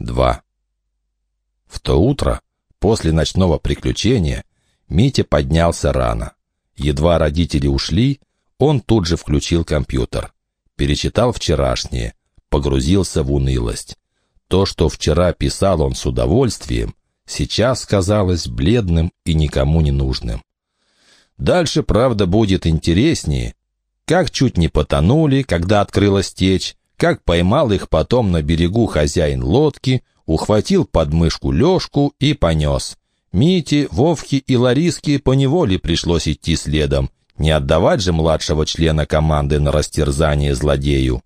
2. В то утро, после ночного приключения, Митя поднялся рано. Едва родители ушли, он тут же включил компьютер. Перечитал вчерашнее, погрузился в унылость. То, что вчера писал он с удовольствием, сейчас казалось бледным и никому не нужным. Дальше, правда, будет интереснее. Как чуть не потонули, когда открылась течь, как поймал их потом на берегу хозяин лодки, ухватил подмышку Лешку и понес. Мите, Вовке и Лариске поневоле пришлось идти следом. Не отдавать же младшего члена команды на растерзание злодею.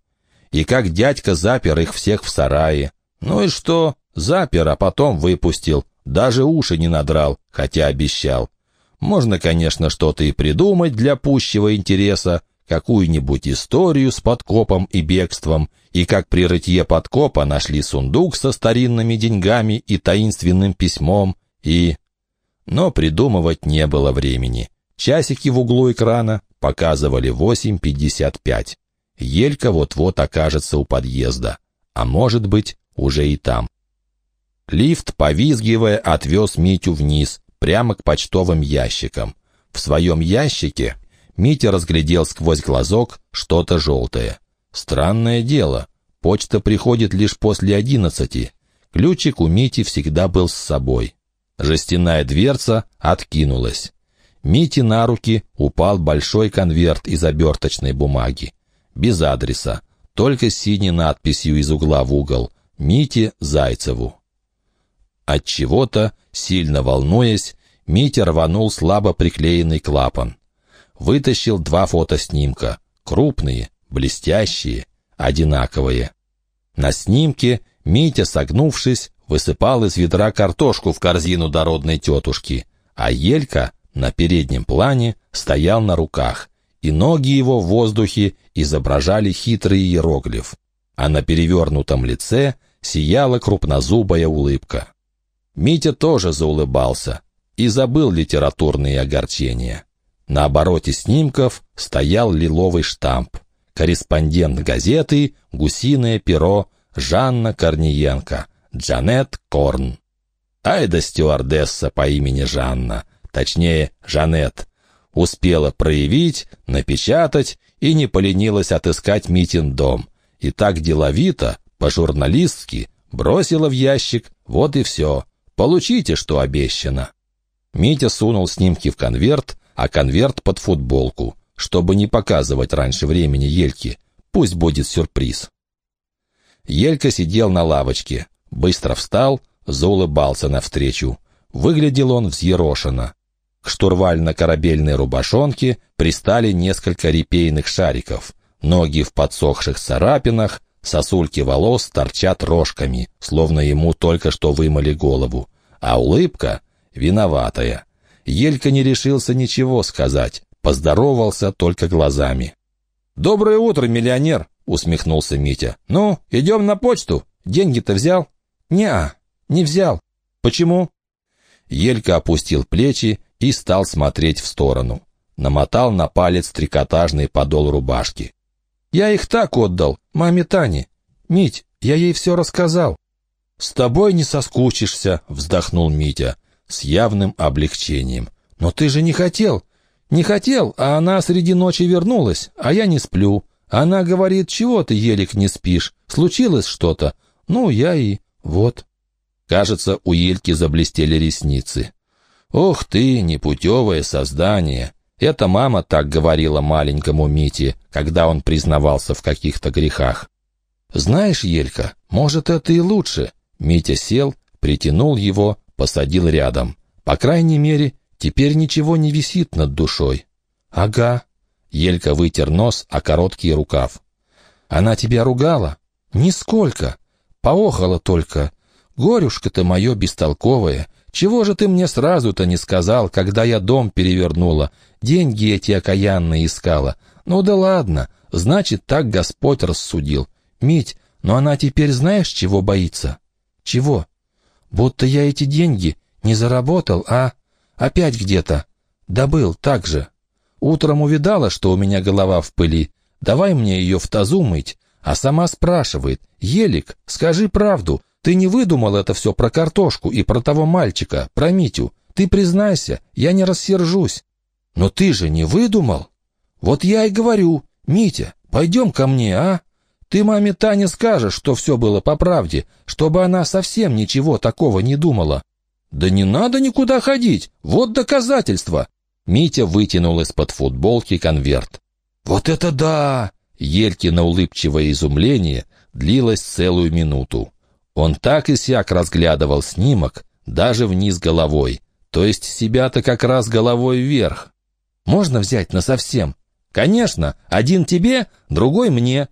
И как дядька запер их всех в сарае. Ну и что? Запер, а потом выпустил. Даже уши не надрал, хотя обещал. Можно, конечно, что-то и придумать для пущего интереса, какую-нибудь историю с подкопом и бегством, и как при рытье подкопа нашли сундук со старинными деньгами и таинственным письмом, и... Но придумывать не было времени. Часики в углу экрана показывали 8.55. Елька вот-вот окажется у подъезда, а может быть, уже и там. Лифт, повизгивая, отвез Митю вниз, прямо к почтовым ящикам. В своем ящике Митя разглядел сквозь глазок что-то желтое. Странное дело, почта приходит лишь после одиннадцати. Ключик у Мити всегда был с собой. Жестяная дверца откинулась. Мите на руки упал большой конверт из оберточной бумаги. Без адреса, только с синей надписью из угла в угол «Мите Зайцеву». От чего-то, сильно волнуясь, Митя рванул слабо приклеенный клапан вытащил два фотоснимка. Крупные, блестящие, одинаковые. На снимке Митя, согнувшись, высыпал из ведра картошку в корзину дородной тетушки, а Елька на переднем плане стоял на руках, и ноги его в воздухе изображали хитрый иероглиф, а на перевернутом лице сияла крупнозубая улыбка. Митя тоже заулыбался и забыл литературные огорчения. На обороте снимков стоял лиловый штамп. Корреспондент газеты «Гусиное перо» Жанна Корниенко, Джанет Корн. Ай да стюардесса по имени Жанна, точнее, Жанет. Успела проявить, напечатать и не поленилась отыскать Митин дом. И так деловито, по-журналистски, бросила в ящик, вот и все. Получите, что обещано. Митя сунул снимки в конверт, а конверт под футболку, чтобы не показывать раньше времени Ельки. Пусть будет сюрприз. Елька сидел на лавочке, быстро встал, заулыбался навстречу. Выглядел он взъерошенно. К штурвально-корабельной рубашонке пристали несколько репейных шариков. Ноги в подсохших царапинах, сосульки волос торчат рожками, словно ему только что вымыли голову. А улыбка виноватая. Елька не решился ничего сказать, поздоровался только глазами. «Доброе утро, миллионер!» — усмехнулся Митя. «Ну, идем на почту. Деньги-то взял?» «Не-а, не взял. Почему?» Елька опустил плечи и стал смотреть в сторону. Намотал на палец трикотажный подол рубашки. «Я их так отдал, маме Тане. Мить, я ей все рассказал». «С тобой не соскучишься», — вздохнул Митя с явным облегчением. «Но ты же не хотел!» «Не хотел, а она среди ночи вернулась, а я не сплю. Она говорит, чего ты, Елик, не спишь? Случилось что-то? Ну, я и... вот». Кажется, у Ельки заблестели ресницы. «Ох ты, непутевое создание!» Это мама так говорила маленькому Мите, когда он признавался в каких-то грехах. «Знаешь, Елька, может, это и лучше». Митя сел, притянул его, посадил рядом. По крайней мере, теперь ничего не висит над душой. Ага. Елька вытер нос, а короткий рукав. Она тебя ругала? Нисколько. Поохала только. Горюшка ты мое бестолковое. Чего же ты мне сразу-то не сказал, когда я дом перевернула? Деньги эти окаянные искала. Ну да ладно, значит, так Господь рассудил. Мить, но она теперь знаешь, чего боится? Чего? Будто я эти деньги не заработал, а опять где-то. Добыл так же. Утром увидала, что у меня голова в пыли. Давай мне ее в тазу мыть. А сама спрашивает, «Елик, скажи правду, Ты не выдумал это все про картошку и про того мальчика, про Митю. Ты признайся, я не рассержусь. Но ты же не выдумал? Вот я и говорю, Митя, пойдем ко мне, а? Ты маме Тане скажешь, что все было по правде, чтобы она совсем ничего такого не думала. Да не надо никуда ходить, вот доказательство. Митя вытянул из-под футболки конверт. «Вот это да!» Елькино улыбчивое изумление длилось целую минуту. Он так и сяк разглядывал снимок, даже вниз головой, то есть себя-то как раз головой вверх. «Можно взять насовсем?» «Конечно, один тебе, другой мне.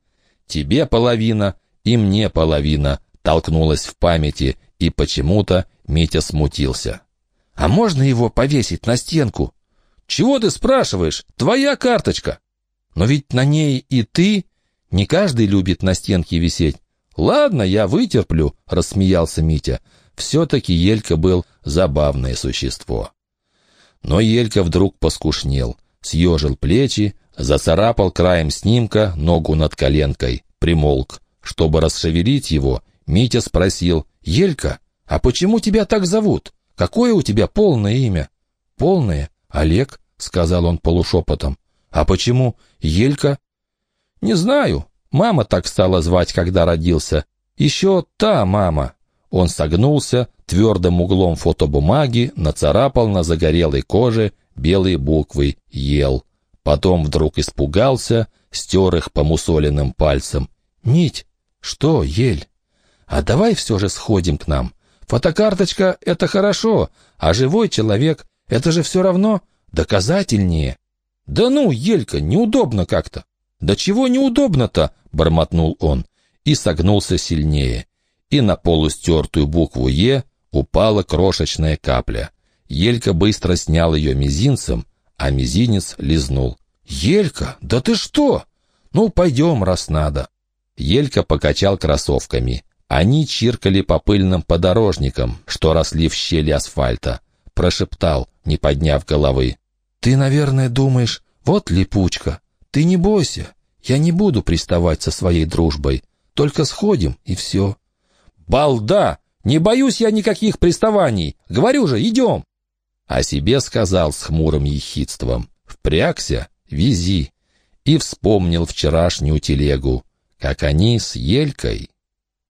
Тебе половина и мне половина», толкнулась в памяти, и почему-то Митя смутился. «А можно его повесить на стенку?» «Чего ты спрашиваешь? Твоя карточка!» «Но ведь на ней и ты...» «Не каждый любит на стенке висеть. «Ладно, я вытерплю», — рассмеялся Митя. Все-таки Елька был забавное существо. Но Елька вдруг поскушнел, съежил плечи, зацарапал краем снимка ногу над коленкой, примолк. Чтобы расшевелить его, Митя спросил, «Елька, а почему тебя так зовут? Какое у тебя полное имя?» «Полное? Олег», — сказал он полушепотом. «А почему Елька?» «Не знаю. Мама так стала звать, когда родился. Еще та мама. Он согнулся, твердым углом фотобумаги нацарапал на загорелой коже белые буквы «Ел». Потом вдруг испугался, стер их по мусоленным пальцам. «Нить! Что, ель? А давай все же сходим к нам. Фотокарточка — это хорошо, а живой человек — это же все равно доказательнее». «Да ну, Елька, неудобно как-то». «Да чего неудобно-то?» — бормотнул он и согнулся сильнее. И на полустертую букву «Е» упала крошечная капля. Елька быстро снял ее мизинцем, а мизинец лизнул. «Елька, да ты что? Ну, пойдем, раз надо». Елька покачал кроссовками. Они чиркали по пыльным подорожникам, что росли в щели асфальта. Прошептал, не подняв головы. «Ты, наверное, думаешь, вот липучка, ты не бойся, я не буду приставать со своей дружбой. Только сходим, и все». «Балда! Не боюсь я никаких приставаний. Говорю же, идем!» О себе сказал с хмурым ехидством. «Впрягся, вези!» И вспомнил вчерашнюю телегу, как они с Елькой